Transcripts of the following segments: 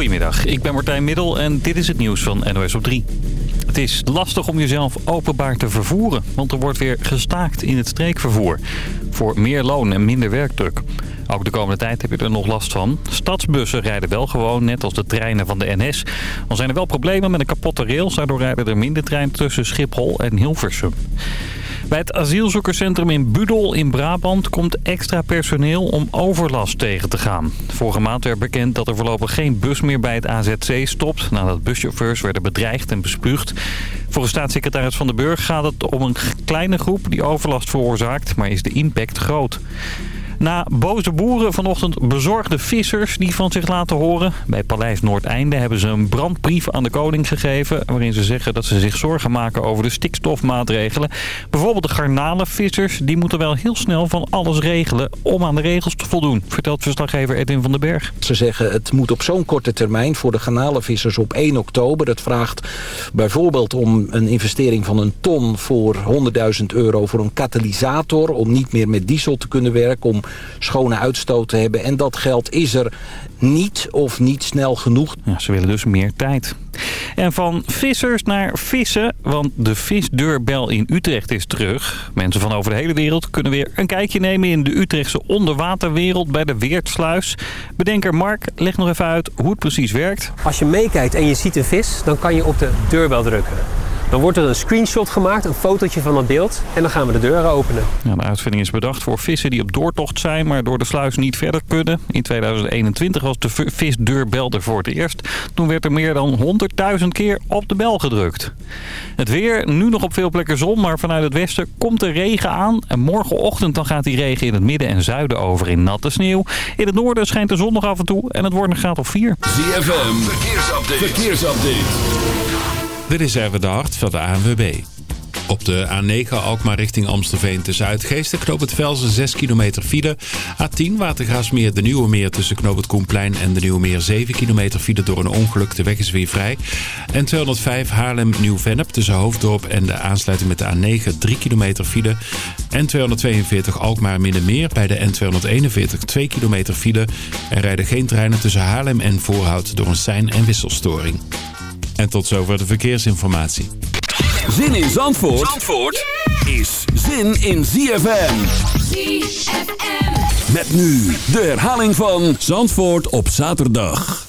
Goedemiddag, ik ben Martijn Middel en dit is het nieuws van NOS op 3. Het is lastig om jezelf openbaar te vervoeren, want er wordt weer gestaakt in het streekvervoer. Voor meer loon en minder werkdruk. Ook de komende tijd heb je er nog last van. Stadsbussen rijden wel gewoon, net als de treinen van de NS. Al zijn er wel problemen met een kapotte rails, daardoor rijden er minder treinen tussen Schiphol en Hilversum. Bij het asielzoekerscentrum in Budel in Brabant komt extra personeel om overlast tegen te gaan. Vorige maand werd bekend dat er voorlopig geen bus meer bij het AZC stopt... nadat buschauffeurs werden bedreigd en bespuugd. Volgens staatssecretaris Van den Burg gaat het om een kleine groep die overlast veroorzaakt... maar is de impact groot. Na boze boeren vanochtend bezorgde vissers die van zich laten horen. Bij Paleis Noordeinde hebben ze een brandbrief aan de koning gegeven... waarin ze zeggen dat ze zich zorgen maken over de stikstofmaatregelen. Bijvoorbeeld de garnalenvissers, die moeten wel heel snel van alles regelen... om aan de regels te voldoen, vertelt verslaggever Edwin van den Berg. Ze zeggen het moet op zo'n korte termijn voor de garnalenvissers op 1 oktober. Dat vraagt bijvoorbeeld om een investering van een ton voor 100.000 euro... voor een katalysator om niet meer met diesel te kunnen werken... om schone uitstoot te hebben. En dat geld is er niet of niet snel genoeg. Ja, ze willen dus meer tijd. En van vissers naar vissen, want de visdeurbel in Utrecht is terug. Mensen van over de hele wereld kunnen weer een kijkje nemen in de Utrechtse onderwaterwereld bij de Weertsluis. Bedenker Mark legt nog even uit hoe het precies werkt. Als je meekijkt en je ziet een vis, dan kan je op de deurbel drukken. Dan wordt er een screenshot gemaakt, een fotootje van dat beeld. En dan gaan we de deuren openen. Ja, de uitvinding is bedacht voor vissen die op doortocht zijn, maar door de sluis niet verder kunnen. In 2021 was de visdeurbel er voor het eerst. Toen werd er meer dan 100.000 keer op de bel gedrukt. Het weer, nu nog op veel plekken zon, maar vanuit het westen komt er regen aan. En morgenochtend dan gaat die regen in het midden en zuiden over in natte sneeuw. In het noorden schijnt de zon nog af en toe en het wordt een graad of 4. ZFM, verkeersupdate. verkeersupdate. Dit is de hart van de ANWB. Op de A9 Alkmaar richting Amstelveen tussen Uitgeesten knoop het Velzen 6 kilometer file. A10 Watergraafsmeer de Nieuwe Meer tussen knoop het Koenplein en de Nieuwe Meer 7 kilometer file door een ongeluk. De weg is weer vrij. En 205 Haarlem Nieuw-Vennep tussen Hoofddorp en de aansluiting met de A9 3 kilometer file. En 242 Alkmaar Middenmeer bij de N241 2 kilometer file. Er rijden geen treinen tussen Haarlem en Voorhout door een sein- en wisselstoring. En tot zover de verkeersinformatie. Zin in Zandvoort, Zandvoort is zin in ZFM. ZFM. Met nu de herhaling van Zandvoort op zaterdag.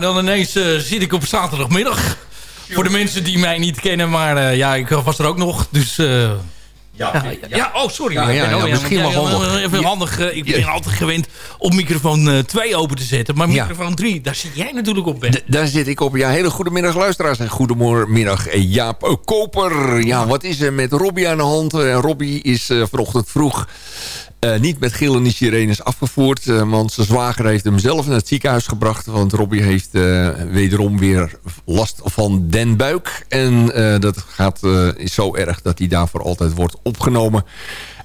Dan ineens zit ik op zaterdagmiddag. Voor de mensen die mij niet kennen, maar ja, ik was er ook nog. Dus ja, ja, oh sorry. Ja, ja, misschien wel handig. Even handig. ik ben altijd gewend om microfoon 2 open te zetten. Maar microfoon 3, daar zit jij natuurlijk op, Ben. Daar zit ik op. Ja, hele goedemiddag luisteraars. En goedemiddag eh, Jaap eh, Koper. Ja, wat is er met Robbie aan de hand? Robbie is uh, vanochtend vroeg uh, niet met gillende sirenes afgevoerd. Uh, want zijn zwager heeft hem zelf naar het ziekenhuis gebracht. Want Robbie heeft uh, wederom weer last van den buik. En dat gaat, is zo erg dat hij daarvoor altijd wordt opgenomen.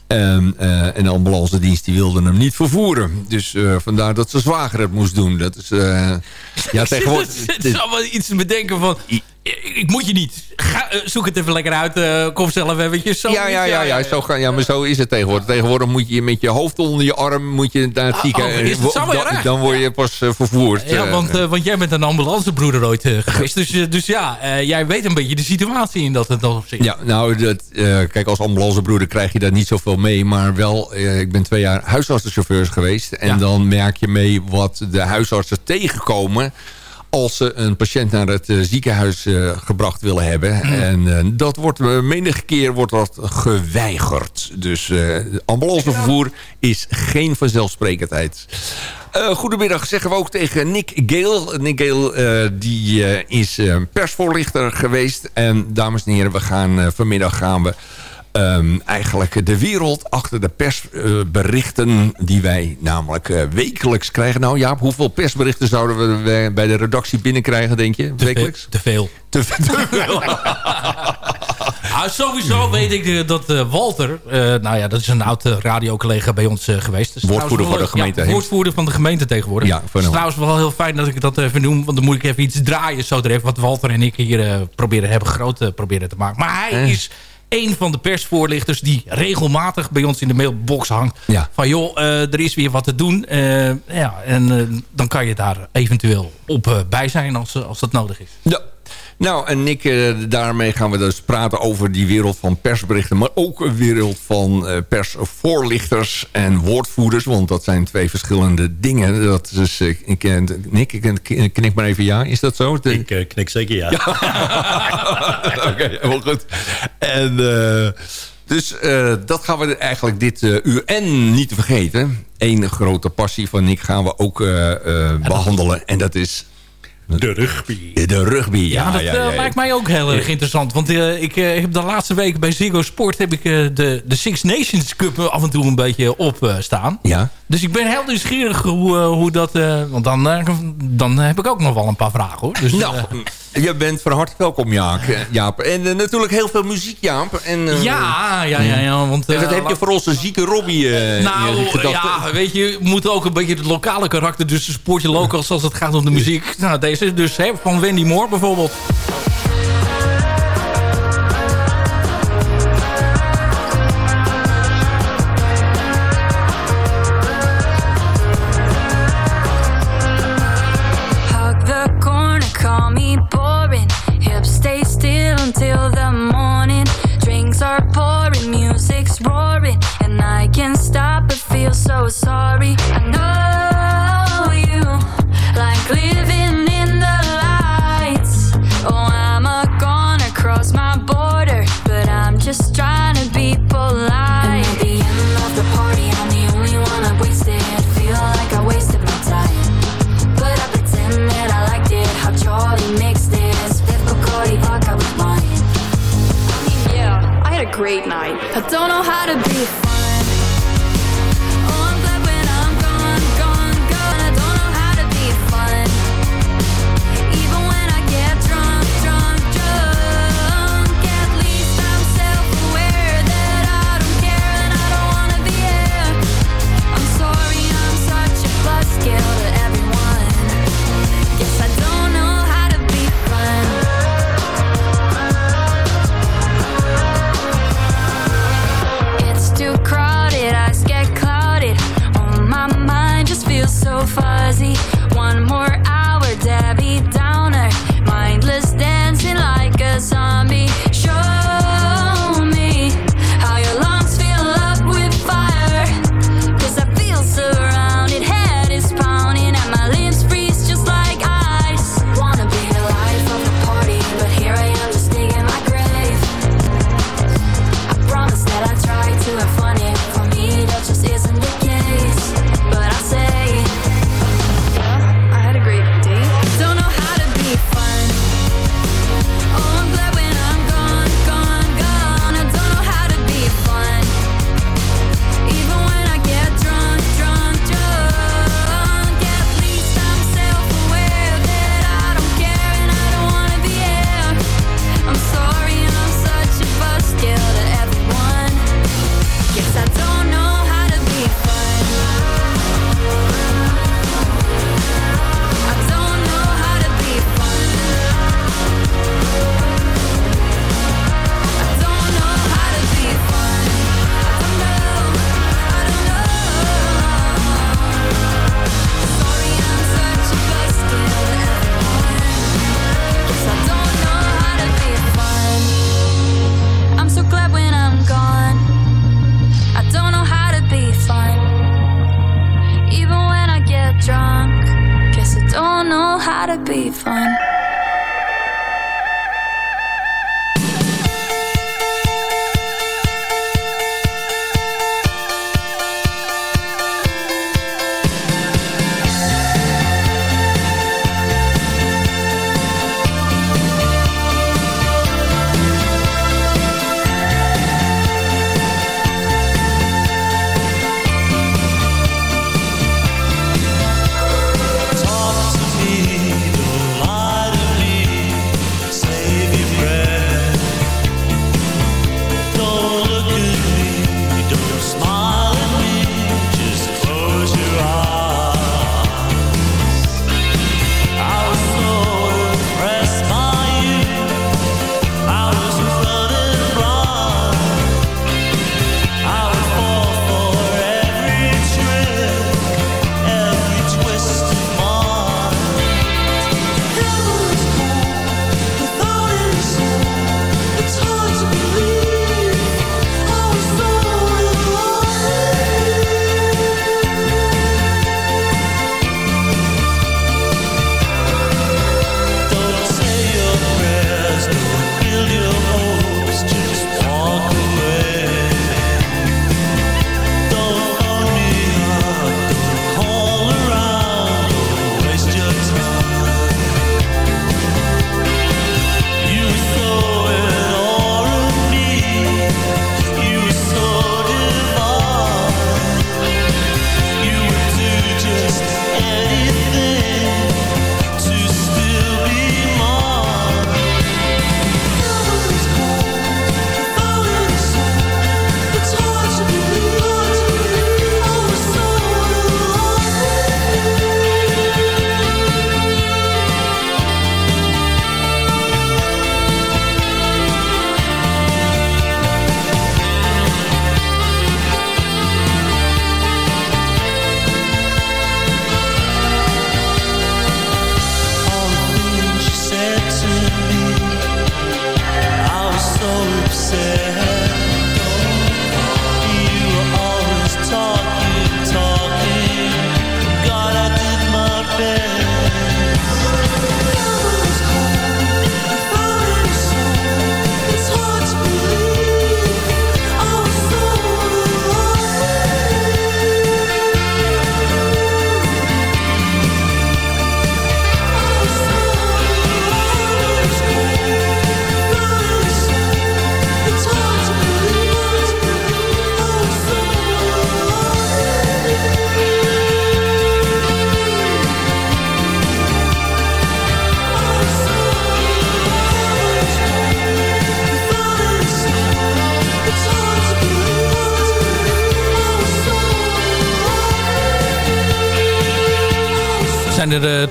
En, uh, en de ambulance dienst die wilde hem niet vervoeren. Dus vandaar dat ze zwager het moest doen. Dat is, ja, tegenwoordig... Het is allemaal iets te bedenken van ik moet je niet. Ga, uh, zoek het even lekker uit. Uh, kom zelf eventjes. Zo ja, ja, ja, ja, zo gaan, ja, maar zo is het tegenwoordig. Tegenwoordig moet je met je hoofd onder je arm moet je naar het ziekenhuis. Oh, dan, dan, word je pas uh, vervoerd. Ja, want, want jij bent een ambulancebroeder ooit geweest. Dus, dus ja, jij weet een beetje de situatie in dat het dan op zich. Ja, nou, dat, kijk, als ambulancebroeder krijg je daar niet zoveel mee. Maar wel, ik ben twee jaar huisartsenchauffeur geweest. En ja. dan merk je mee wat de huisartsen tegenkomen als ze een patiënt naar het uh, ziekenhuis uh, gebracht willen hebben. En uh, dat wordt menige keer wordt dat geweigerd. Dus ambulancevervoer is geen vanzelfsprekendheid. goedemiddag zeggen we ook tegen Nick Gale. Nick Gale die, is persvoorlichter geweest. En dames en heren, we gaan, vanmiddag gaan we Um, eigenlijk de wereld achter de persberichten die wij namelijk uh, wekelijks krijgen. Nou Jaap, hoeveel persberichten zouden we bij de redactie binnenkrijgen, denk je? Te wekelijks? Te veel. Te, te veel. ah, sowieso weet ik uh, dat uh, Walter, nou ja, dat is een oud radiocollega bij ons geweest. Dus woordvoerder van de gemeente. Ja, woordvoerder van de gemeente tegenwoordig. Ja, het is trouwens wel heel fijn dat ik dat even noem, want dan moet ik even iets draaien zo er even wat Walter en ik hier proberen hebben groot proberen te maken. Maar hij is een van de persvoorlichters die regelmatig bij ons in de mailbox hangt. Ja. Van joh, uh, er is weer wat te doen. Uh, ja, en uh, dan kan je daar eventueel op bij zijn als, als dat nodig is. Ja, nou, en Nick, uh, daarmee gaan we dus praten over die wereld van persberichten... maar ook een wereld van uh, persvoorlichters en woordvoerders... want dat zijn twee verschillende dingen. Dat is, uh, ik, Nick, ik knik maar even ja. Is dat zo? Ik knik zeker ja. ja. Oké, okay, heel goed. En... Dus uh, dat gaan we eigenlijk dit uh, uur en niet te vergeten. Eén grote passie van Nick gaan we ook uh, behandelen. En dat is de rugby. De rugby, ja. ja dat ja, ja, lijkt mij ook heel erg interessant. Want uh, ik uh, heb de laatste weken bij Ziggo Sport... heb ik uh, de, de Six Nations Cup af en toe een beetje op staan. Ja. Dus ik ben heel nieuwsgierig hoe, hoe dat... want dan, dan heb ik ook nog wel een paar vragen, hoor. Dus, nou, je bent van harte welkom, Jaap. En natuurlijk heel veel muziek, Jaap. En, ja, ja, ja, ja. Want, en wat heb je voor onze zieke Robbie Nou, ja, weet je, we moeten ook een beetje het lokale karakter... dus support je locals als het gaat om de muziek. Nou, deze is dus hè, van Wendy Moore bijvoorbeeld. So sorry I know you like living in the lights. Oh, I'm a gonna cross my border, but I'm just trying to be polite. And at the end of the party, I'm the only one I wasted. Feel like I wasted my time. But I pretend that I liked it. How Charlie mixed it. Split Bacardi vodka with mine. I mean, yeah, I had a great night. I don't know how to be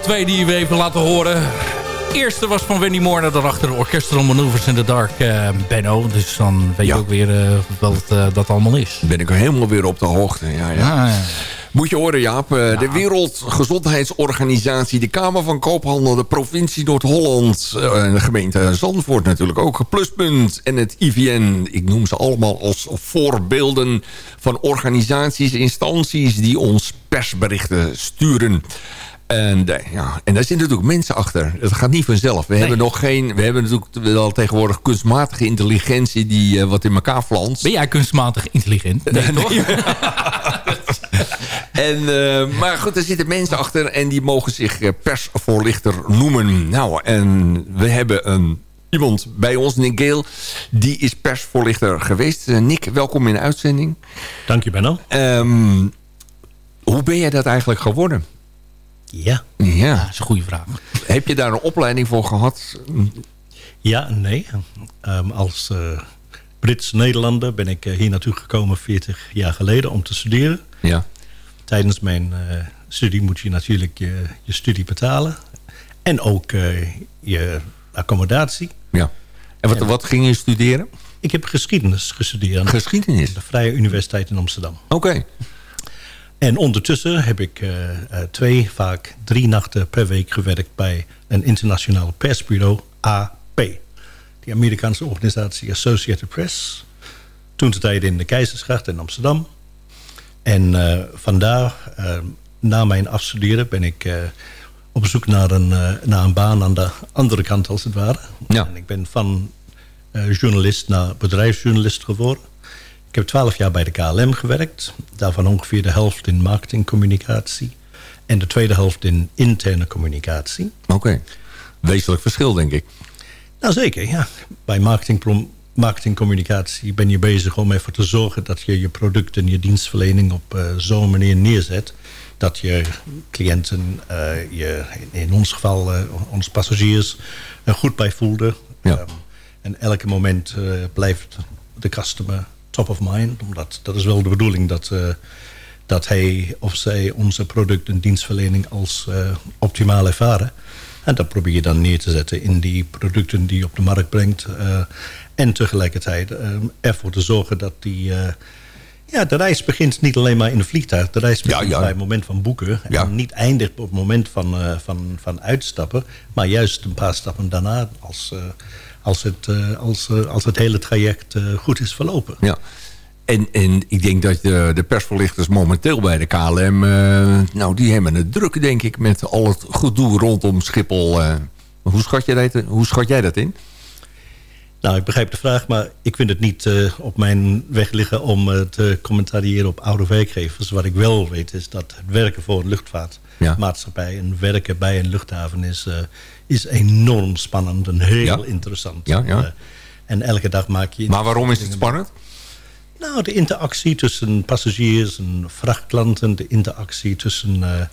twee die we even laten horen. De eerste was van Wendy Moore, daarachter Orchestral Maneuvers in the Dark, uh, Benno. Dus dan weet je ook weer uh, wat uh, dat allemaal is. Ben ik er helemaal weer op de hoogte, ja. ja. Ah, ja. Moet je horen, Jaap. Ja. De Wereldgezondheidsorganisatie, de Kamer van Koophandel... de provincie Noord-Holland de gemeente Zandvoort natuurlijk ook. Pluspunt en het IVN. Ik noem ze allemaal als voorbeelden van organisaties, instanties... die ons persberichten sturen. En, ja, en daar zitten natuurlijk mensen achter. Het gaat niet vanzelf. We hebben nog geen. We hebben natuurlijk wel tegenwoordig kunstmatige intelligentie die uh, wat in elkaar flanst. Ben jij kunstmatig intelligent? Nee, toch? en, uh, maar goed, er zitten mensen achter en die mogen zich persvoorlichter noemen. Nou, en we hebben een iemand bij ons, Nick Gale. Die is persvoorlichter geweest. Nick, welkom in de uitzending. Dank je, Benno. Um, hoe ben jij dat eigenlijk geworden? Ja. Ja, dat is een goede vraag. Heb je daar een opleiding voor gehad? Ja nee. Um, als uh, Brits-Nederlander ben ik uh, hier naartoe gekomen 40 jaar geleden om te studeren. Ja. Tijdens mijn uh, studie moet je natuurlijk je, je studie betalen. En ook je accommodatie. Ja. En wat, wat ging je studeren? Ik heb geschiedenis gestudeerd. Geschiedenis? De Vrije Universiteit in Amsterdam. Oké. En ondertussen heb ik uh, twee, vaak drie nachten per week gewerkt... bij een internationale persbureau, AP. Die Amerikaanse organisatie Associated Press. Toen de tijd in de Keizersgracht in Amsterdam. En uh, vandaar, na mijn afstuderen, ben ik op zoek naar een, naar een baan aan de andere kant als het ware. Ja. En ik ben van journalist naar bedrijfsjournalist geworden. Ik heb twaalf jaar bij de KLM gewerkt. Daarvan ongeveer de helft in marketingcommunicatie. En de tweede helft in interne communicatie. Oké. Wezenlijk verschil, denk ik. Nou, zeker, ja. Bij marketing, marketingcommunicatie ben je bezig om ervoor te zorgen... dat je je product en je dienstverlening op uh, zo'n manier neerzet... dat je cliënten, uh, je, in ons geval uh, onze passagiers, er goed bij voelden. Ja. Um, en elke moment blijft de customer top of mind. Omdat dat is wel de bedoeling dat, uh, dat hij of zij onze product en dienstverlening als uh, optimaal ervaren. En dat probeer je dan neer te zetten in die producten die je op de markt brengt. Uh, en tegelijkertijd ervoor te zorgen dat die... ja, de reis begint niet alleen maar in een vliegtuig. De reis begint ja, ja. bij het moment van boeken. Ja. En niet eindigt op het moment van, van, van uitstappen. Maar juist een paar stappen daarna als als het, uh, als, als het hele traject goed is verlopen. Ja. En, en ik denk dat de, de persverlichters momenteel bij de KLM... nou, die hebben het druk, denk ik, met al het gedoe rondom Schiphol. hoe, schat jij dat, hoe schat jij dat in? Nou, ik begrijp de vraag, maar ik vind het niet op mijn weg liggen... om te commentariëren op oude werkgevers. Wat ik wel weet is dat het werken voor een luchtvaartmaatschappij... Ja. en werken bij een luchthaven is is enorm spannend en heel ja. interessant. Ja, ja. En elke dag maak je... Maar waarom is het spannend? Nou, de interactie tussen passagiers en vrachtklanten... de interactie tussen,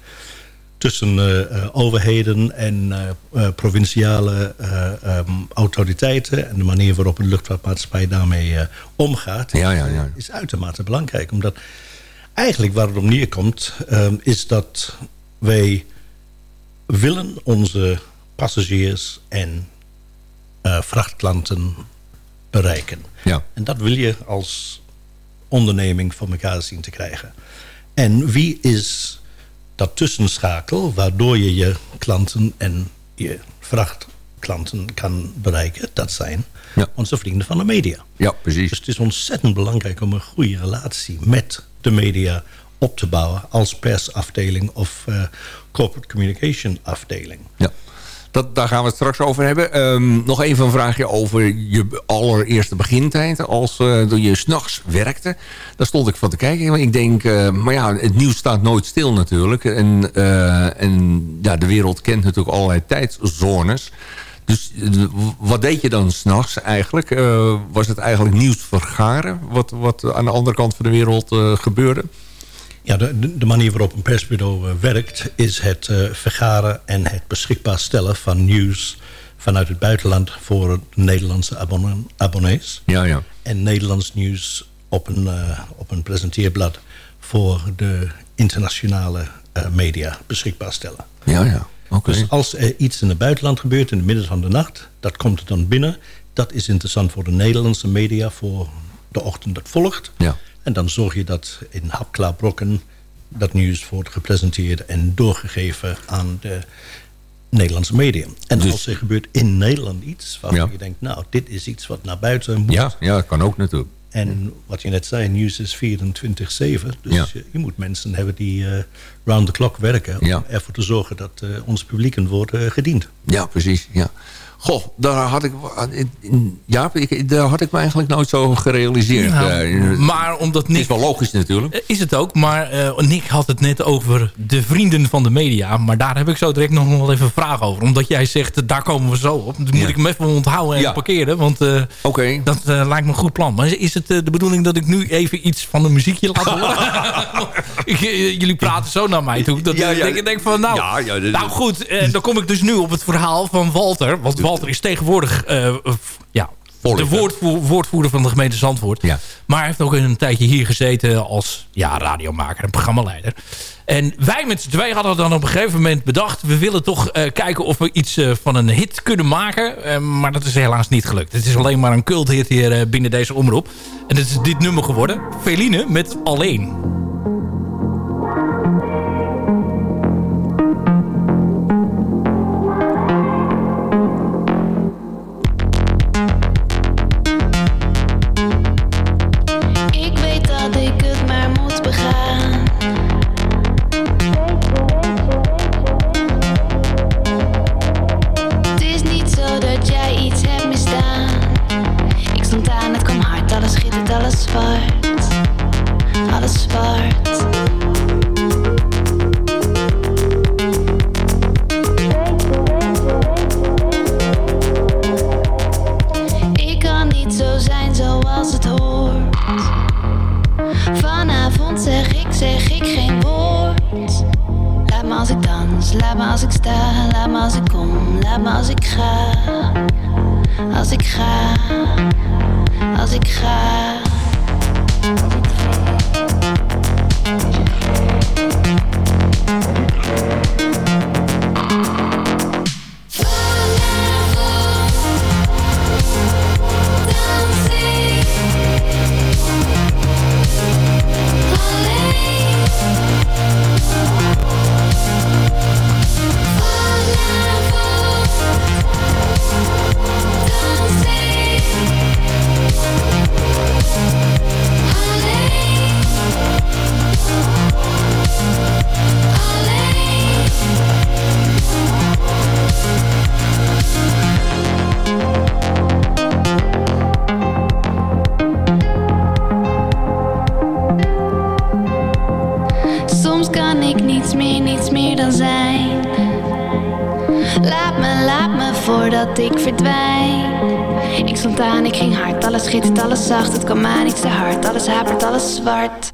tussen uh, overheden en provinciale um, autoriteiten... en de manier waarop een luchtvaartmaatschappij daarmee omgaat... Ja, ja, ja. is uitermate belangrijk. Omdat eigenlijk waar het om neerkomt... Um, is dat wij willen onze passagiers en uh, vrachtklanten bereiken. Ja. En dat wil je als onderneming voor elkaar zien te krijgen. En wie is dat tussenschakel waardoor je je klanten en je vrachtklanten kan bereiken? Dat zijn ja. onze vrienden van de media. Ja, precies. Dus het is ontzettend belangrijk om een goede relatie met de media op te bouwen als persafdeling of uh, corporate communication afdeling. Ja. Dat, daar gaan we het straks over hebben. Um, nog even een vraagje over je allereerste begintijd. Als uh, je s'nachts werkte. Daar stond ik van te kijken. Ik denk, uh, maar ja, het nieuws staat nooit stil natuurlijk. En, uh, en ja, de wereld kent natuurlijk allerlei tijdzones. Dus wat deed je dan s'nachts eigenlijk? was het eigenlijk nieuws vergaren? Wat, wat aan de andere kant van de wereld gebeurde? Ja, de, de, manier waarop een persbureau uh, werkt... is het uh, vergaren en het beschikbaar stellen van nieuws... vanuit het buitenland voor Nederlandse abonne abonnees. Ja, ja. En Nederlands nieuws op een, uh, op een presenteerblad... voor de internationale media beschikbaar stellen. Ja, ja. Okay. Dus als er iets in het buitenland gebeurt in het midden van de nacht... dat komt er dan binnen. Dat is interessant voor de Nederlandse media... voor de ochtend dat volgt. Ja. En dan zorg je dat in hapklaar brokken dat nieuws wordt gepresenteerd en doorgegeven aan de Nederlandse media. En Dus- als er gebeurt in Nederland iets waarvan Ja. je denkt, nou, dit is iets wat naar buiten moet. Ja, ja, dat kan ook natuurlijk. En wat je net zei, nieuws is 24-7. Dus Ja. je, je moet mensen hebben die eh, round the clock werken... om Ja. ervoor te zorgen dat eh, ons publiek wordt eh, gediend. Ja, precies. Ja. Goh, daar had ik, ja, ik, daar had ik me eigenlijk nooit zo gerealiseerd. Nou, Eh, maar omdat het is Nick... wel logisch natuurlijk. Eh, Is het ook, maar eh, Nick had het net over de vrienden van de media. Maar daar heb ik zo direct nog wel even een vraag over. Omdat jij zegt, daar komen we zo op. Dan moet Ja. ik hem even onthouden en Ja. parkeren. Want dat lijkt me een goed plan. Maar is het de bedoeling dat ik nu even iets van een muziekje laat horen? Ik, jullie praten zo naar mij toe. Dat ik denk, denk van, nou, nou goed. dan kom ik dus nu op het verhaal van Walter. Want Walter is tegenwoordig eh, ja, de woordvoer- woordvoerder van de gemeente Zandvoort. Ja. Maar hij heeft ook een tijdje hier gezeten als ja, radiomaker en programmaleider. En wij met z'n twee hadden dan op een gegeven moment bedacht... we willen toch eh, kijken of we iets eh, van een hit kunnen maken. Maar dat is helaas niet gelukt. Het is alleen maar een culthit hier binnen deze omroep. En het is dit nummer geworden. Feline met Alleen. Niets meer, niets meer dan zijn. Laat me, laat me voordat ik verdwijn. Ik stond aan, ik ging hard, alles schittert, alles zacht. Het kwam aan, niets te hard, alles hapert, alles zwart.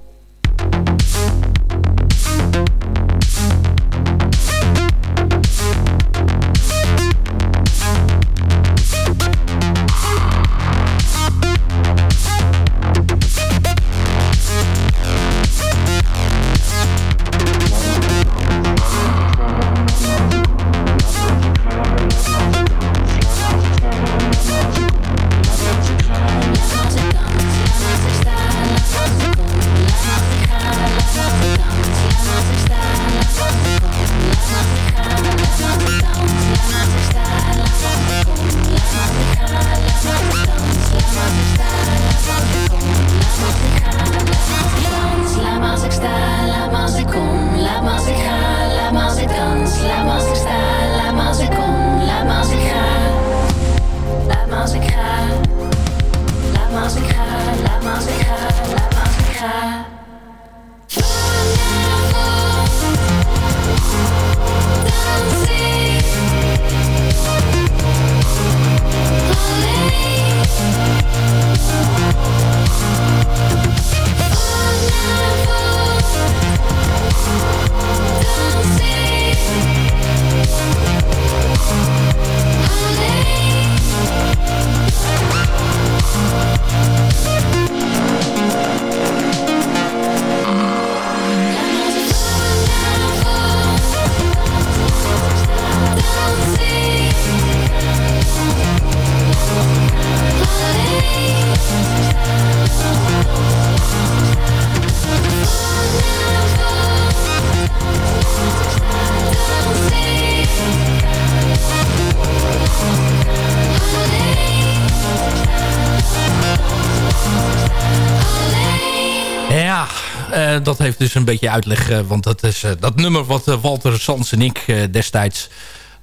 Dat heeft dus een beetje uitleg. eh, want dat is eh, dat nummer wat eh, Walter Sans en ik destijds...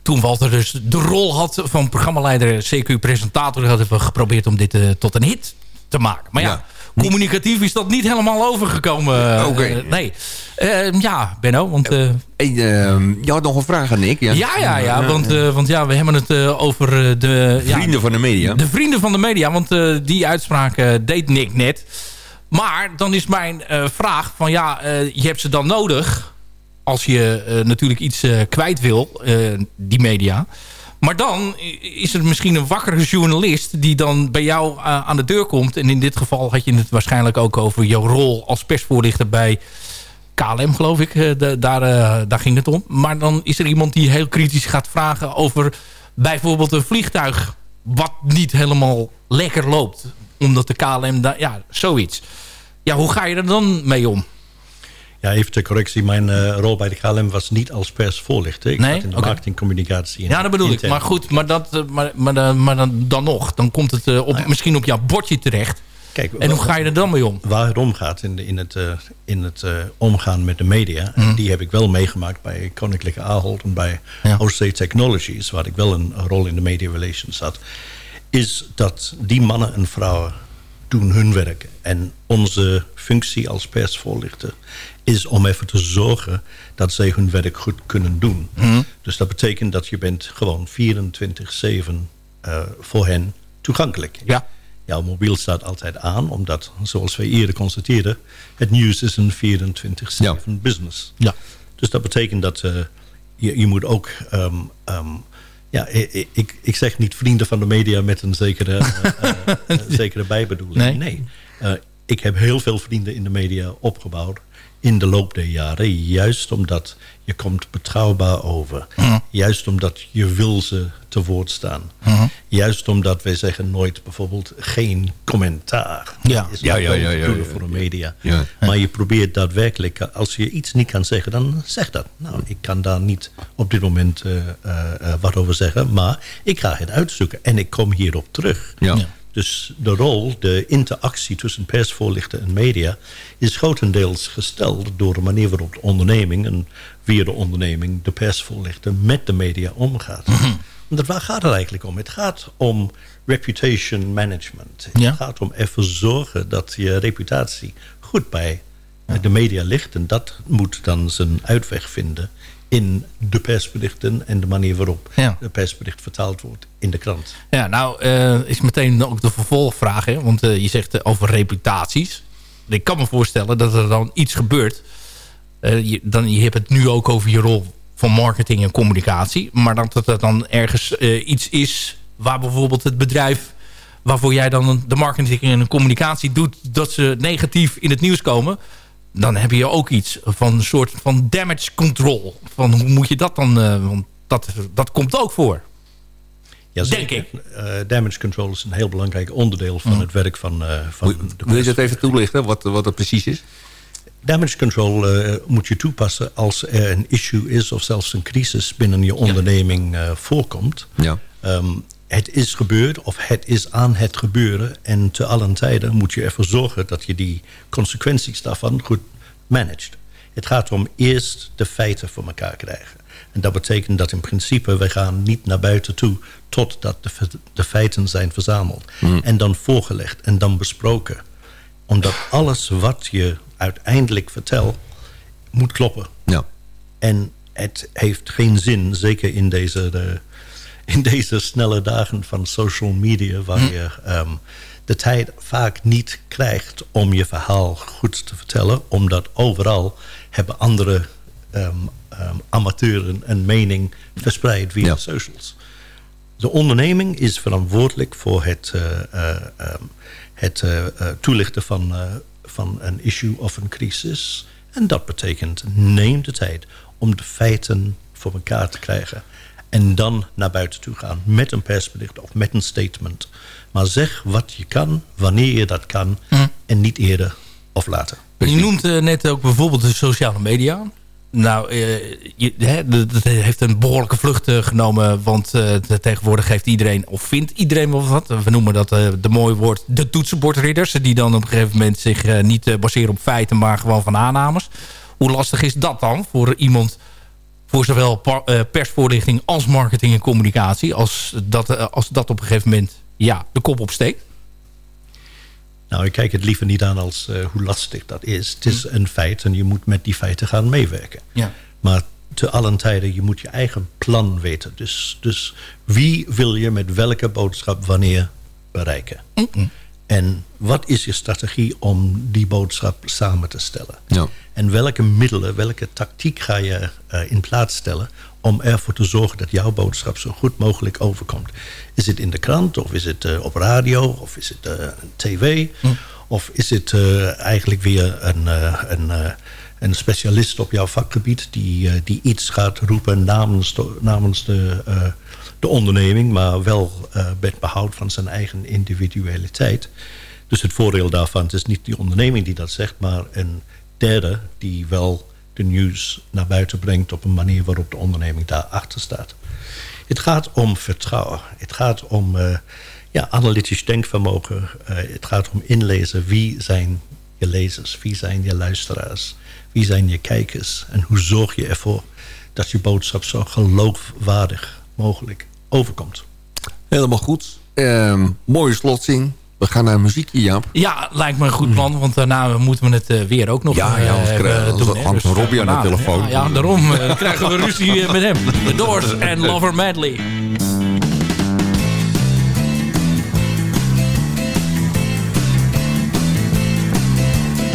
Toen Walter dus de rol had van programmaleider, CQ-presentator... hadden we geprobeerd om dit tot een hit te maken. Maar ja, communicatief is dat niet helemaal overgekomen. Oké. nee. Eh, ja, Benno, want... ehm, je had nog een vraag aan Nick. Ja, ja, ja, ja, want, want ja, we hebben het over de... ja, Vrienden van de media. de vrienden van de media, want die uitspraak deed Nick net. Maar dan is mijn eh, vraag van ja, eh, je hebt ze dan nodig... als je eh, natuurlijk iets kwijt wil, die media. Maar dan is er misschien een wakkere journalist... die dan bij jou aan de deur komt. En in dit geval had je het waarschijnlijk ook over jouw rol als persvoorlichter bij... KLM, geloof ik. Daar, daar ging het om. Maar dan is er iemand die heel kritisch gaat vragen over bijvoorbeeld een vliegtuig wat niet helemaal lekker loopt. Omdat de KLM daar, ja, zoiets. Ja, hoe ga je er dan mee om? Ja, even ter correctie. Mijn eh, rol bij de KLM was niet als persvoorlichter. Ik Nee? zat in de Oké. marketingcommunicatie. Ja, dat bedoel ik. Maar goed, maar, dat, eh, maar, maar, dan- maar dan, dan nog. Dan komt het eh, op, misschien op jouw bordje terecht. Kijk, En hoe ga je er dan mee om? Waar het om gaat in, de, in het, eh, in het eh, omgaan met de media... Mhm. en die heb ik wel meegemaakt bij Koninklijke Ahold... en bij Ja. OC Technologies... waar ik wel een rol in de media relations had... is dat die mannen en vrouwen doen hun werk. En onze functie als persvoorlichter is om even te zorgen... dat zij hun werk goed kunnen doen. Mhm. Dus dat betekent dat je bent gewoon 24-7 eh, voor hen toegankelijk. Ja. Jouw mobiel staat altijd aan, omdat, zoals wij eerder constateerden... het nieuws is een 24-7 business. Ja. Dus dat betekent dat eh, je, je moet ook... ehm, ehm, ja, ik, ik, ik zeg niet vrienden van de media met een zekere, eh, eh, een zekere bijbedoeling. Nee. Eh, ik heb heel veel vrienden in de media opgebouwd in de loop der jaren. Juist omdat je komt betrouwbaar over. Juist omdat je wil ze te woord staan. Juist omdat wij zeggen nooit bijvoorbeeld geen commentaar. Ja. Is Ja, ja, ja, ja, voor de media. Ja. Maar je probeert daadwerkelijk, als je iets niet kan zeggen, dan zeg dat. Nou, ik kan daar niet op dit moment eh, eh, eh, wat over zeggen, maar ik ga het uitzoeken en ik kom hierop terug. Ja. Dus de rol, de interactie tussen persvoorlichten en media... is grotendeels gesteld door de manier waarop de onderneming... en via de onderneming de persvoorlichter met de media omgaat. Want waar gaat het eigenlijk om? Het gaat om reputation management. Ja. Het gaat om ervoor zorgen dat je reputatie goed bij de media ligt. En dat moet dan zijn uitweg vinden in de persberichten... en de manier waarop Ja. de persbericht vertaald wordt in de krant. Ja, nou eh, is meteen ook de vervolgvraag. Hè? Want eh, je zegt eh, over reputaties. Ik kan me voorstellen dat er dan iets gebeurt. Je, dan, je hebt het nu ook over je rol van marketing en communicatie. Maar dat er dan ergens iets is waar bijvoorbeeld het bedrijf... waarvoor jij dan de marketing en de communicatie doet... dat ze negatief in het nieuws komen... dan heb je ook iets van een soort van damage control. Van hoe moet je dat dan... eh, want dat, dat komt ook voor. Ja, Denk zeker. Eh, damage control is een heel belangrijk onderdeel van het werk van, eh, van de Wil je dat even toelichten, wat, wat het precies is? Damage control eh, moet je toepassen als er een issue is... of zelfs een crisis binnen je onderneming eh, voorkomt. Ja. Ehm, het is gebeurd of het is aan het gebeuren. En te allen tijden moet je ervoor zorgen... dat je die consequenties daarvan goed managt. Het gaat om eerst de feiten voor elkaar krijgen. En dat betekent dat in principe... wij gaan niet naar buiten toe... totdat de, de feiten zijn verzameld. En dan voorgelegd en dan besproken. Omdat alles wat je uiteindelijk vertelt... moet kloppen. Ja. En het heeft geen zin, zeker in deze, de, in deze snelle dagen van social media... waar je ehm, de tijd vaak niet krijgt om je verhaal goed te vertellen... omdat overal hebben andere ehm, amateuren een mening verspreid via Ja. de socials. De onderneming is verantwoordelijk voor het, eh, eh, het eh, toelichten van, van een issue of een crisis. En dat betekent, neem de tijd om de feiten voor elkaar te krijgen. En dan naar buiten toe gaan met een persbericht of met een statement. Maar zeg wat je kan, wanneer je dat kan. En niet eerder of later. Je noemt eh, net ook bijvoorbeeld de sociale media. Nou, eh, je, hè, dat heeft een behoorlijke vlucht eh, genomen. Want tegenwoordig heeft iedereen, of vindt iedereen wel wat. We noemen dat de mooie woord de toetsenbordridders. Die dan op een gegeven moment zich niet baseren op feiten, maar gewoon van aannames. Hoe lastig is dat dan voor iemand... voor zowel eh, persvoorlichting als marketing en communicatie... als dat, eh, als dat op een gegeven moment ja, de kop opsteekt? Nou, ik kijk het liever niet aan als eh, hoe lastig dat is. Het is een feit en je moet met die feiten gaan meewerken. Ja. Maar te allen tijden, je moet je eigen plan weten. Dus, dus wie wil je met welke boodschap wanneer bereiken? En wat is je strategie om die boodschap samen te stellen? Ja. En welke middelen, welke tactiek ga je eh, in plaats stellen... om ervoor te zorgen dat jouw boodschap zo goed mogelijk overkomt? Is het in de krant, of is het eh, op radio, of is het eh, tv... of is het eigenlijk weer een, een, een specialist op jouw vakgebied... die, die iets gaat roepen namens de, namens de, de onderneming... maar wel eh, met behoud van zijn eigen individualiteit... Dus het voordeel daarvan, het is niet die onderneming die dat zegt... maar een derde die wel de nieuws naar buiten brengt... op een manier waarop de onderneming daarachter staat. Het gaat om vertrouwen. Het gaat om eh, ja, analytisch denkvermogen. Eh, het gaat om inlezen. Wie zijn je lezers? Wie zijn je luisteraars? Wie zijn je kijkers? En hoe zorg je ervoor dat je boodschap zo geloofwaardig mogelijk overkomt? Helemaal goed. Ehm, mooie slotzing. We gaan naar muziekje, Jaap. Ja, lijkt me een goed plan. Want daarna moeten we het eh, weer ook nog Ja, eh, ja, anders hebben krijgen- doen. hangt Dus, Robbie eh, aan de telefoon. Ja, ja daarom eh, krijgen we ruzie eh, met hem. The Doors en Lover Madly.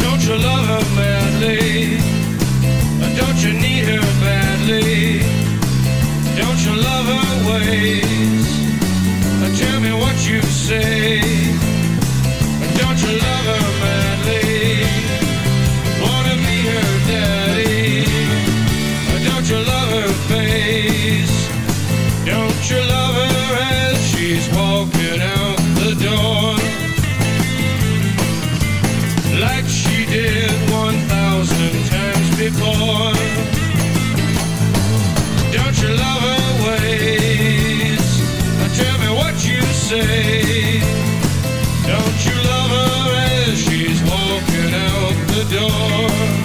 Don't you love her madly? Don't you need her ways? Tell me what you say. Don't you love her madly? Wanna be her daddy? Don't you love her face? Don't you love her as she's walking out the door? Like she did 1,000 times before. Say. Don't you love her as she's walking out the door?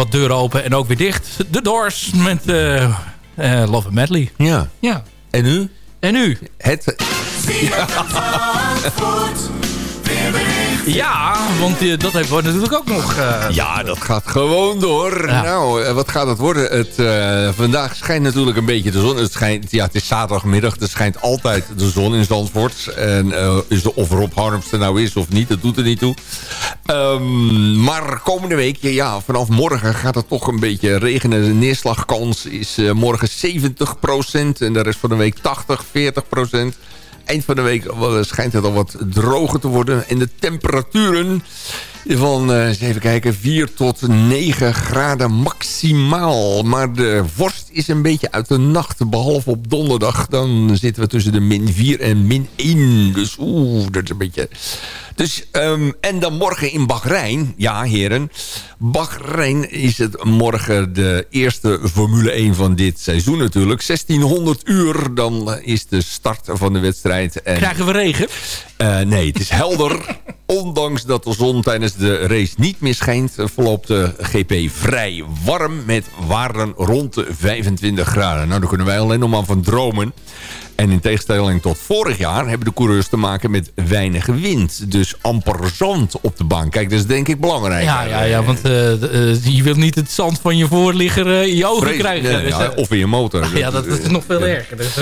Wat deuren open en ook weer dicht. De Doors met eh eh, Love and Medley. Ja. Ja. En nu? En nu? Het... Ja, want eh, dat hebben we natuurlijk ook nog. eh, Ja, dat gaat gewoon door. Nou, eh, wat gaat het worden? Het, eh, vandaag schijnt natuurlijk een beetje de zon. Het, schijnt, ja, het is zaterdagmiddag. Er schijnt altijd de zon in Zandvoort. En is de, of Rob Harms er nou is of niet, dat doet er niet toe. Ehm, maar komende week, ja, ja, vanaf morgen gaat het toch een beetje regenen. De neerslagkans is morgen 70% en de rest van de week 80, 40%. Eind van de week wel, schijnt het al wat droger te worden. En de temperaturen van, eh, eens even kijken, 4 tot 9 graden maximaal. Maar de vorst is een beetje uit de nacht. Behalve op donderdag, dan zitten we tussen de min 4 en min 1. Dus oeh, dat is een beetje... Dus, ehm, en dan morgen in Bahrein. Ja, heren. Bahrein is het morgen de eerste Formule 1 van dit seizoen natuurlijk. 1600 uur, dan is de start van de wedstrijd. En, Krijgen we regen? Eh, nee, het is helder. Ondanks dat de zon tijdens de race niet meer schijnt... verloopt de GP vrij warm met waarden rond de 25 graden. Nou, daar kunnen wij alleen nog maar van dromen. En in tegenstelling tot vorig jaar hebben de coureurs te maken met weinig wind. Dus amper zand op de baan. Kijk, dat is denk ik belangrijk. Ja, ja, ja want eh, eh, je wilt niet het zand van je voorligger eh, in je ogen Vrees- krijgen. nee, Dus, ja, of in je motor. ja, dat, dat is nog veel erger. Dus,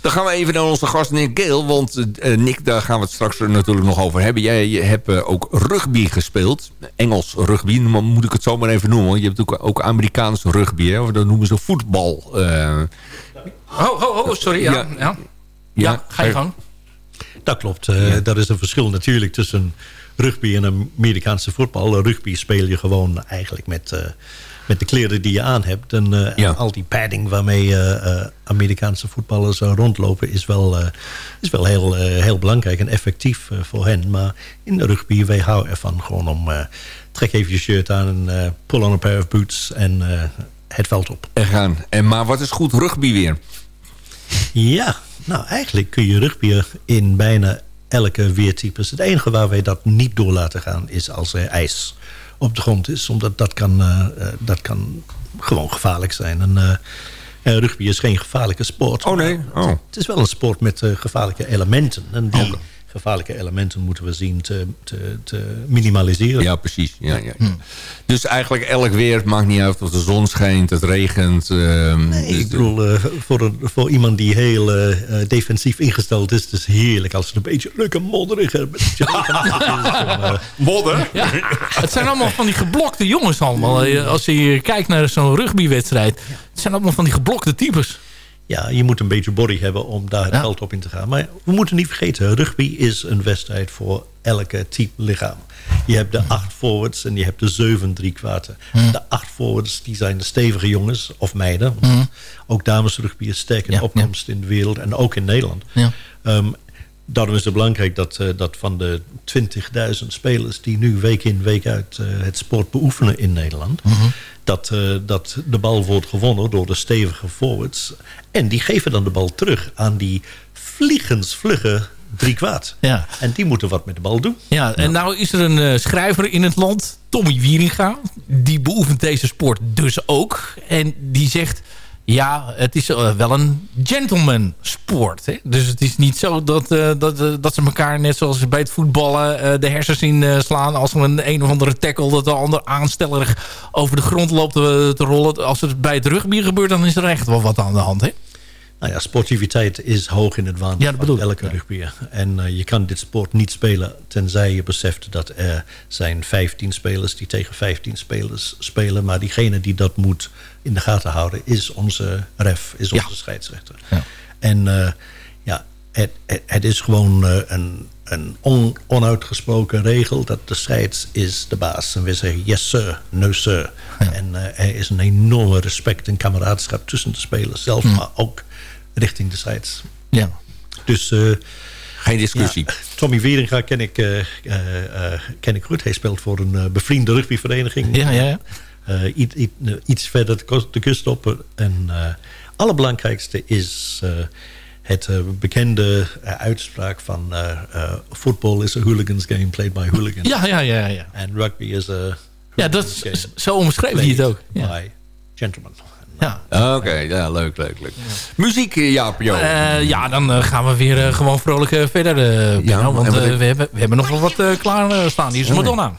Dan gaan we even naar onze gast Nick Gale. Want Nick, daar gaan we het straks natuurlijk nog over hebben. Jij hebt ook rugby gespeeld. Engels rugby, maar moet ik het zo maar even noemen. Je hebt ook, ook Amerikaans rugby. Hè? Of dat noemen ze voetbal. Eh. Oh, oh, oh, sorry. Ja, Ja. ja. ja. ga je gang. Dat klopt. Eh, Dat is een verschil natuurlijk tussen rugby en Amerikaanse voetbal. Rugby speel je gewoon eigenlijk met, eh, met de kleren die je aan hebt. En uh, al die padding waarmee uh, Amerikaanse voetballers rondlopen... is wel, is wel heel, heel belangrijk en effectief voor hen. Maar in de rugby, wij houden ervan gewoon om... trek even je shirt aan en pull on a pair of boots en het veld op. En gaan. En, maar wat is goed rugby weer? Ja, nou eigenlijk kun je rugby in bijna elke weertypes. Het enige waar wij dat niet door laten gaan is als er ijs op de grond is. Omdat dat kan, uh, dat kan gewoon gevaarlijk zijn. En, uh, rugby is geen gevaarlijke sport. Oh nee? Oh. Het is wel een sport met gevaarlijke elementen. En die, gevaarlijke elementen moeten we zien te, te, te minimaliseren. Ja, precies. Ja, ja, hm. Dus eigenlijk elk weer, het maakt niet uit of de zon schijnt, het regent. Uh, nee, ik bedoel, uh, voor, een, voor iemand die heel uh, defensief ingesteld is, het is heerlijk als het een beetje lekker modderig is. Modder? Ja, het zijn allemaal van die geblokte jongens allemaal. Als je kijkt naar zo'n rugbywedstrijd, het zijn allemaal van die geblokte types. Ja, je moet een beetje body hebben om daar het geld op in te gaan. Maar we moeten niet vergeten, rugby is een wedstrijd voor elke type lichaam. Je hebt de acht forwards en je hebt de zeven driekwarten. Mm. De acht forwards die zijn de stevige jongens of meiden. Mm. Ook damesrugby is sterk in opkomst in de wereld en ook in Nederland. Ja. Um, daarom is het belangrijk dat, uh, dat van de 20.000 spelers... die nu week in, week uit uh, het sport beoefenen in Nederland... Mm -hmm. dat, uh, dat de bal wordt gewonnen door de stevige forwards. En die geven dan de bal terug aan die vliegensvlugge drie kwaad. Ja. En die moeten wat met de bal doen. Ja, en nou is er een schrijver in het land, Tommy Wieringa. Die beoefent deze sport dus ook. En die zegt... Ja, het is uh, wel een gentleman sport. Hè? Dus het is niet zo dat, uh, dat, uh, dat ze elkaar net zoals bij het voetballen de hersens in slaan. Als er een een of andere tackle dat de ander aansteller over de grond loopt te, rollen. Als het bij het rugby gebeurt, dan is er echt wel wat aan de hand. Hè? Nou ja, sportiviteit is hoog in het waan ja, van elke rugby. En uh, je kan dit sport niet spelen tenzij je beseft dat er zijn 15 spelers die tegen 15 spelers spelen. Maar diegene die dat moet in de gaten houden is onze ref, is onze ja. scheidsrechter. Ja. En uh, ja, het, het, het, is gewoon uh, een, een on, onuitgesproken regel dat de scheids is de baas. En we zeggen yes sir, no sir. En er is een enorme respect en kameraadschap tussen de spelers zelf, hm. maar ook richting de sites. Ja. Dus... Uh, Geen discussie. Ja, Tommy Wieringa ken ik, uh, uh, ken ik goed. Hij speelt voor een bevriende rugbyvereniging. Ja, ja, ja. Iets, iets, iets verder de kust op. En allerbelangrijkste is het bekende uitspraak van... football is a hooligan's game played by hooligans. Ja, ja, ja. ja. En rugby is a... Ja, dat is, zo omschreven je het ook. Ja. By gentlemen. Ja. Oké, okay, ja, leuk, leuk, leuk. Muziek, Jaap, Jo. Uh, ja, dan uh, gaan we weer uh, gewoon vrolijk verder. ja, want we, hebben, we hebben nog wel wat klaar staan. Hier is Madonna.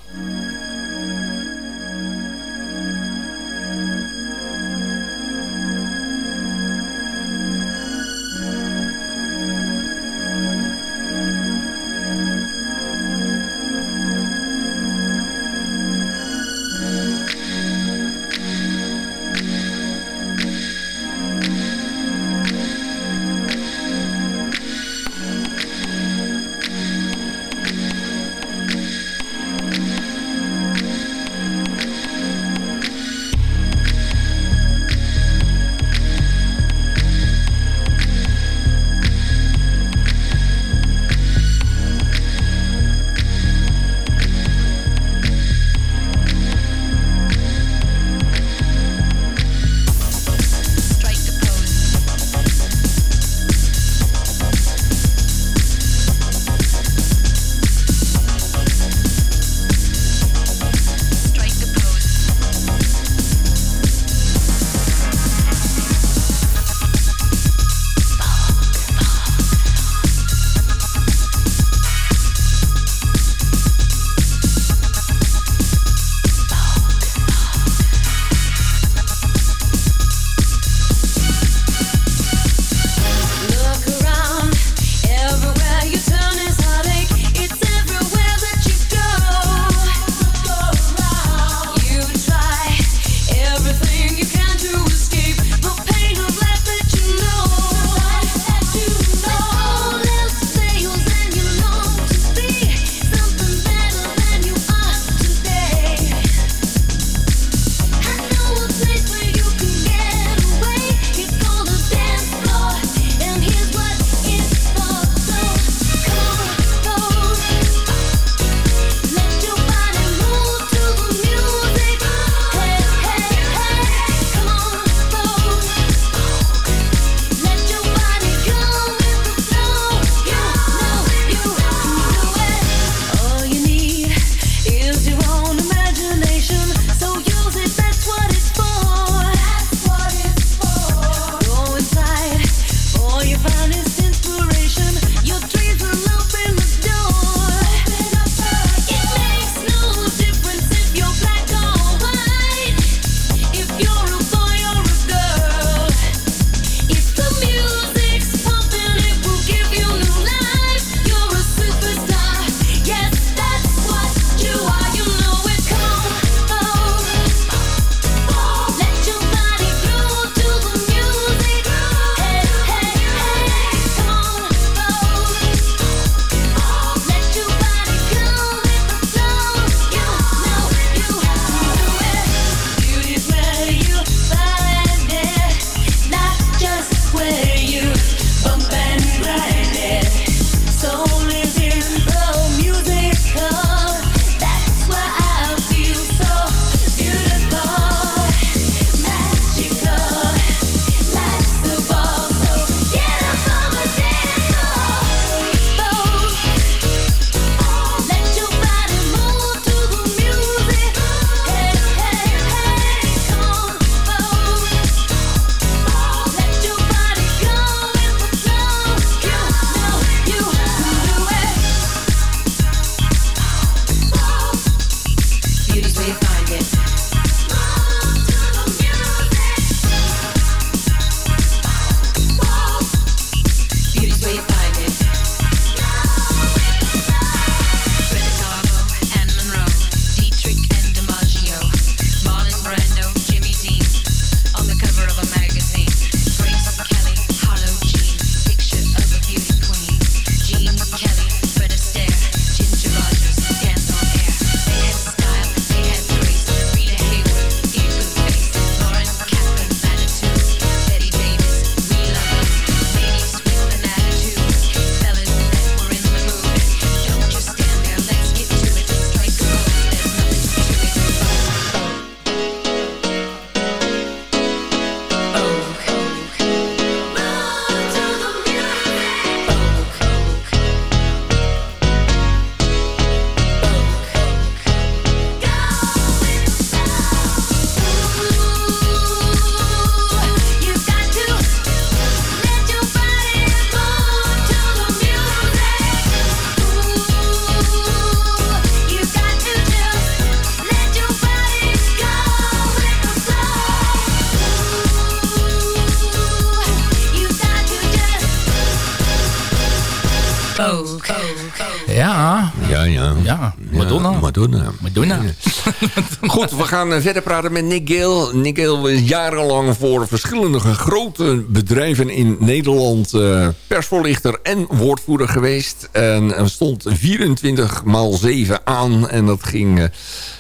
We gaan eh, verder praten met Nick Gale. Nick Gale is jarenlang voor verschillende grote bedrijven in Nederland... eh, persvoorlichter en woordvoerder geweest. En er stond 24 maal 7 aan. En dat ging eh,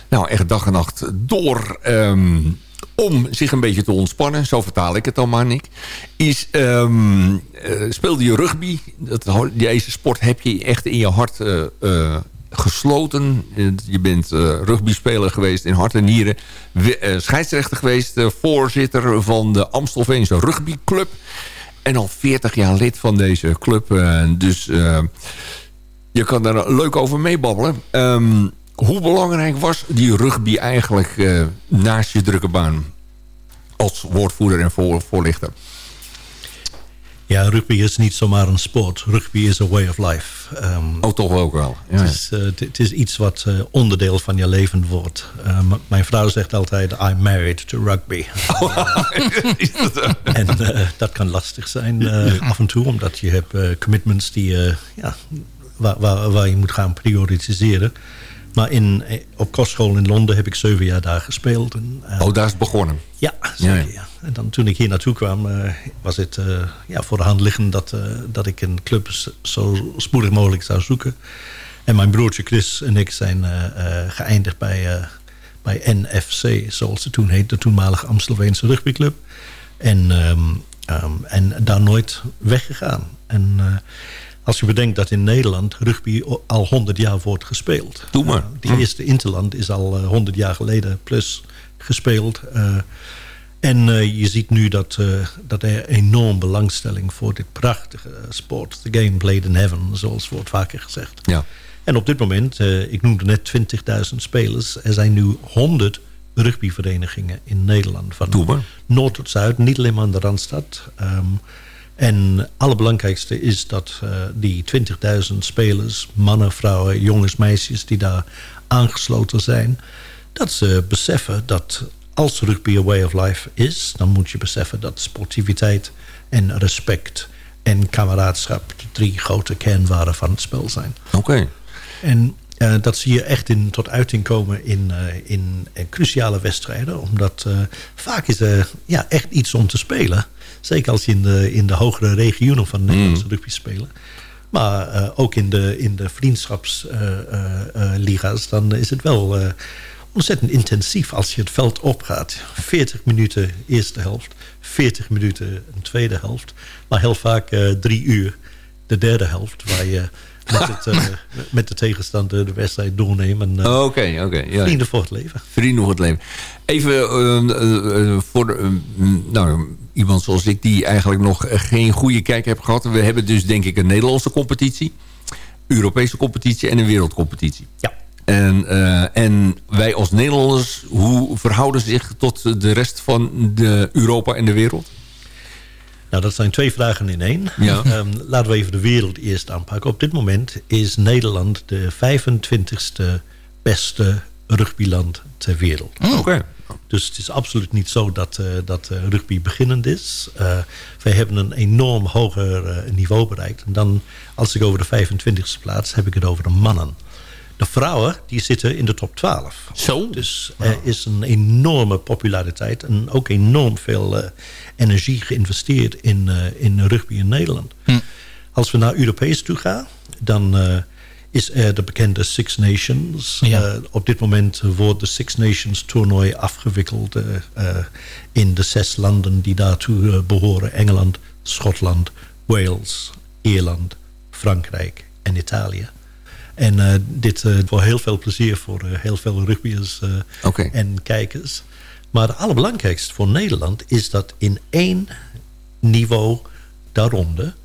nou, echt dag en nacht door... ehm, om zich een beetje te ontspannen, zo vertaal ik het dan maar, Nick... is, ehm, eh, speelde je rugby. Dat, deze sport heb je echt in je hart eh, eh, gesloten. Je bent eh rugbyspeler geweest in hart en nieren. Eh, scheidsrechter geweest, eh, voorzitter van de Amstelveense rugbyclub. En al 40 jaar lid van deze club. dus je kan daar leuk over meebabbelen. Ehm, hoe belangrijk was die rugby eigenlijk naast je drukke baan? Als woordvoerder en voor, voorlichter. Ja, rugby is niet zomaar een sport. Rugby is a way of life. Ehm, Oh, toch ook wel. Ja. Het, is, eh, het- het is iets wat eh, onderdeel van je leven wordt. Eh, mijn vrouw zegt altijd, I'm married to rugby. en eh, dat kan lastig zijn eh, af en toe, omdat je hebt eh, commitments die, eh, ja, waar, waar, waar je moet gaan prioritiseren. Maar in, eh, op kostschool in Londen heb ik zeven jaar daar gespeeld. En, eh, Oh, daar is het begonnen. ja, zeker. Ja. En dan toen ik hier naartoe kwam, eh, was het ja, voor de hand liggend dat, dat ik een club zo spoedig mogelijk zou zoeken. En mijn broertje Chris en ik zijn geëindigd bij, bij NFC, zoals het toen heet, de toenmalige Amstelveense rugbyclub. En, ehm, ehm, en daar nooit weggegaan. En als je bedenkt dat in Nederland rugby al 100 jaar wordt gespeeld. Doe maar. Eh, die eerste Interland is al eh, 100 jaar geleden plus gespeeld. Eh, en eh, je ziet nu dat, eh, dat er enorm belangstelling voor dit prachtige sport. The game played in heaven, zoals wordt vaker gezegd. Ja. En op dit moment, eh, ik noemde net 20.000 spelers. Er zijn nu 100 rugbyverenigingen in Nederland. Van Doe maar. noord tot zuid, niet alleen maar in de Randstad. Ehm, en het allerbelangrijkste is dat eh, die 20.000 spelers, mannen, vrouwen, jongens, meisjes die daar aangesloten zijn, dat ze beseffen dat als rugby a way of life is, dan moet je beseffen dat sportiviteit en respect en kameraadschap de drie grote kernwaarden van het spel zijn. Oké. En eh, dat zie je echt in, tot uiting komen in, eh, in cruciale wedstrijden. Omdat vaak is er ja, echt iets om te spelen. Zeker als je in de, in de hogere regionen van Nederlandse rugby spelen. Maar eh, ook in de, in de vriendschapsliga's, dan is het wel eh, ontzettend intensief als je het veld opgaat. 40 minuten eerste helft, 40 minuten een tweede helft. Maar heel vaak eh, drie uur de derde helft, waar je met, het, eh, met de tegenstander de wedstrijd doorneemt. En, eh, Oké, oké. ja. Vrienden voor het leven. Vrienden voor het leven. Even eh, eh, eh, voor eh, nou, iemand zoals ik die eigenlijk nog geen goede kijk heb gehad. We hebben dus denk ik een Nederlandse competitie. Europese competitie en een wereldcompetitie. Ja. En, eh, en wij als Nederlanders, hoe verhouden zich tot de rest van de Europa en de wereld? Nou, dat zijn twee vragen in één. Ja. Ehm, laten we even de wereld eerst aanpakken. Op dit moment is Nederland de 25ste beste rugbyland ter wereld. Oké. Dus het is absoluut niet zo dat, eh, dat eh, rugby beginnend is. Eh, wij hebben een enorm hoger niveau bereikt. En dan, als ik over de 25ste plaats, heb ik het over de mannen. De vrouwen, die zitten in de top 12. Zo. Dus er is een enorme populariteit en ook enorm veel energie geïnvesteerd in, in rugby in Nederland. Als we naar Europees toe gaan, dan is er de bekende Six Nations. Ja. Eh, op dit moment wordt de Six Nations toernooi afgewikkeld eh, eh, in de zes landen die daartoe eh, behoren. Engeland, Schotland, Wales, Ierland, Frankrijk en Italië. En eh, dit eh voor heel veel plezier voor eh, heel veel rugbyers eh, en kijkers. Maar het allerbelangrijkste voor Nederland is dat in één niveau daaronder,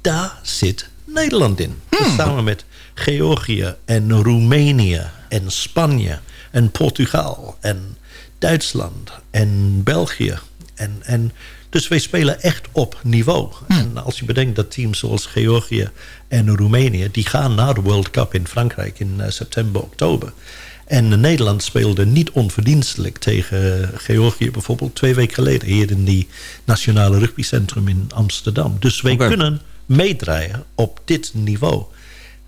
daar zit Nederland in. Dus samen met Georgië en Roemenië en Spanje en Portugal en Duitsland en België. En, en, dus wij spelen echt op niveau. En als je bedenkt dat teams zoals Georgië en Roemenië... die gaan naar de World Cup in Frankrijk in eh, september, oktober. En Nederland speelde niet onverdienstelijk tegen Georgië bijvoorbeeld... twee weken geleden hier in die Nationale Rugbycentrum in Amsterdam. Dus wij kunnen meedraaien op dit niveau.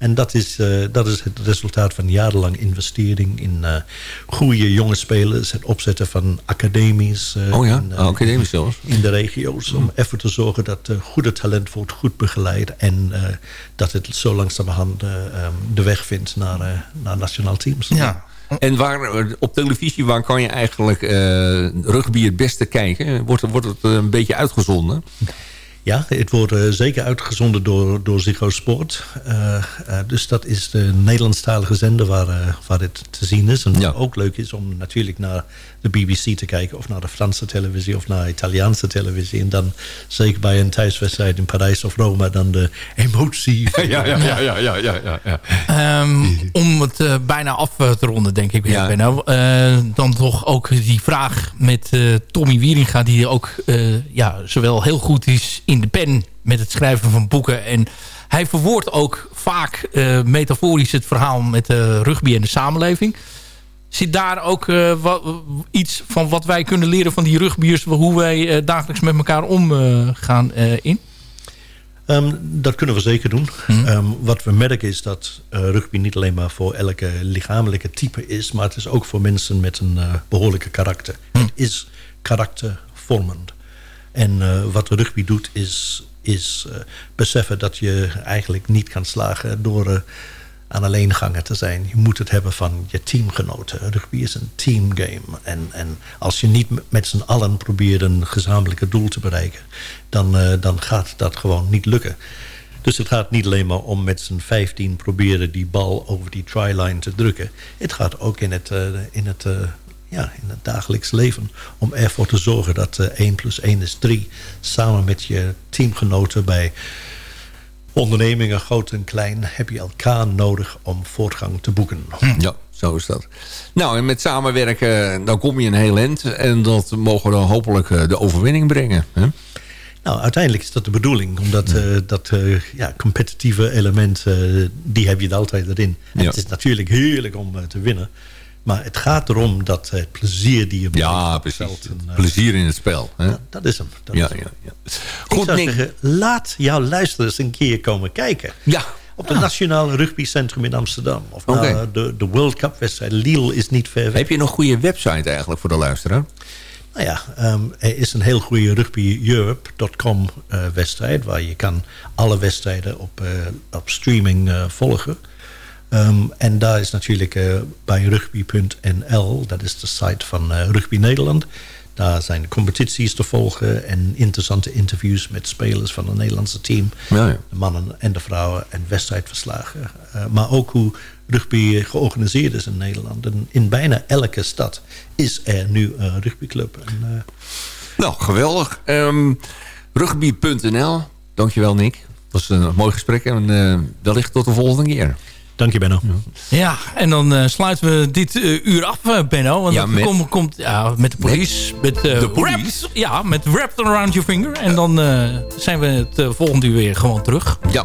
En dat is, eh, dat is het resultaat van jarenlang investering in uh, goede jonge spelers. Het opzetten van academies. Uh, oh ja, in, oh, academies zelfs. In de regio's. Om ervoor te zorgen dat goede talent wordt goed begeleid. En dat het zo langzamerhand um, de weg vindt naar, naar nationaal teams. Ja. En waar, op televisie, waar kan je eigenlijk rugby het beste kijken? Wordt, wordt het een beetje uitgezonden? Ja, het wordt uh, zeker uitgezonden door, door Ziggo Sport. Uh, uh, dus dat is de Nederlandstalige zender waar, waar dit te zien is. En wat ook leuk is om natuurlijk naar de BBC te kijken... of naar de Franse televisie of naar Italiaanse televisie. En dan zeker bij een thuiswedstrijd in Parijs of Rome... dan de emotie. Ja, ja, ja. ja, ja, ja, ja, um, om het bijna af te ronden, denk ik. Ja. Benno. dan toch ook die vraag met Tommy Wieringa... die ook ja, zowel heel goed is in de pen met het schrijven van boeken. En hij verwoordt ook vaak uh, metaforisch het verhaal met de rugby en de samenleving. Zit daar ook uh, wat, iets van wat wij kunnen leren van die rugbyers... hoe wij uh, dagelijks met elkaar omgaan in? Um, dat kunnen we zeker doen. Hmm. Um, wat we merken is dat rugby niet alleen maar voor elke lichamelijke type is... maar het is ook voor mensen met een behoorlijke karakter. Hmm. Het is karaktervormend. En wat rugby doet is, is beseffen dat je eigenlijk niet kan slagen door aan alleenganger te zijn. Je moet het hebben van je teamgenoten. Rugby is een teamgame. En, en als je niet met z'n allen probeert een gezamenlijke doel te bereiken... dan, dan gaat dat gewoon niet lukken. Dus het gaat niet alleen maar om met z'n 15 proberen die bal over die tryline te drukken. Het gaat ook in het, in het ja, in het dagelijks leven. Om ervoor te zorgen dat uh, 1 plus 1 is 3. Samen met je teamgenoten bij ondernemingen, groot en klein... heb je elkaar nodig om voortgang te boeken. Hm. Ja, zo is dat. Nou, en met samenwerken, dan kom je een heel eind. En dat mogen we dan hopelijk eh, de overwinning brengen. Hè? Nou, uiteindelijk is dat de bedoeling. Omdat uh, dat uh, ja, competitieve element, uh, die heb je altijd erin. En ja. het is natuurlijk heerlijk om te winnen. Maar het gaat erom dat het plezier die je Ja, precies. Uh, plezier in het spel. Hè? Ja, dat is hem. Dat ja, is hem. Ja, ja. Goed, Ik zou zeggen, laat jouw luisteraars een keer komen kijken. Ja. Op het Nationale Rugby Centrum in Amsterdam. Of okay. naar de, de World Cup wedstrijd. Lille is niet ver weg. Heb je nog een goede website eigenlijk voor de luisteraar? Nou ja, um, er is een heel goede rugbyeurope.com uh, wedstrijd... waar je kan alle wedstrijden op, uh, op streaming uh, volgen. Um, en daar is natuurlijk uh, bij rugby.nl, dat is de site van uh, Rugby Nederland. Daar zijn competities te volgen en interessante interviews met spelers van het Nederlandse team. Ja, ja. De mannen en de vrouwen en wedstrijdverslagen. Uh, maar ook hoe rugby georganiseerd is in Nederland. En in bijna elke stad is er nu een rugbyclub. En, nou, geweldig. Um, rugby.nl, dankjewel Nick. Dat was een mooi gesprek en wellicht tot de volgende keer. Dank je, Benno. Ja, en dan uh, sluiten we dit uh, uur af, uh, Benno. Want ja, met... komt, komt ja, met de police. Met, de police? ja, met Wrapped Around Your Finger. En dan zijn we het volgende uur weer gewoon terug. Ja.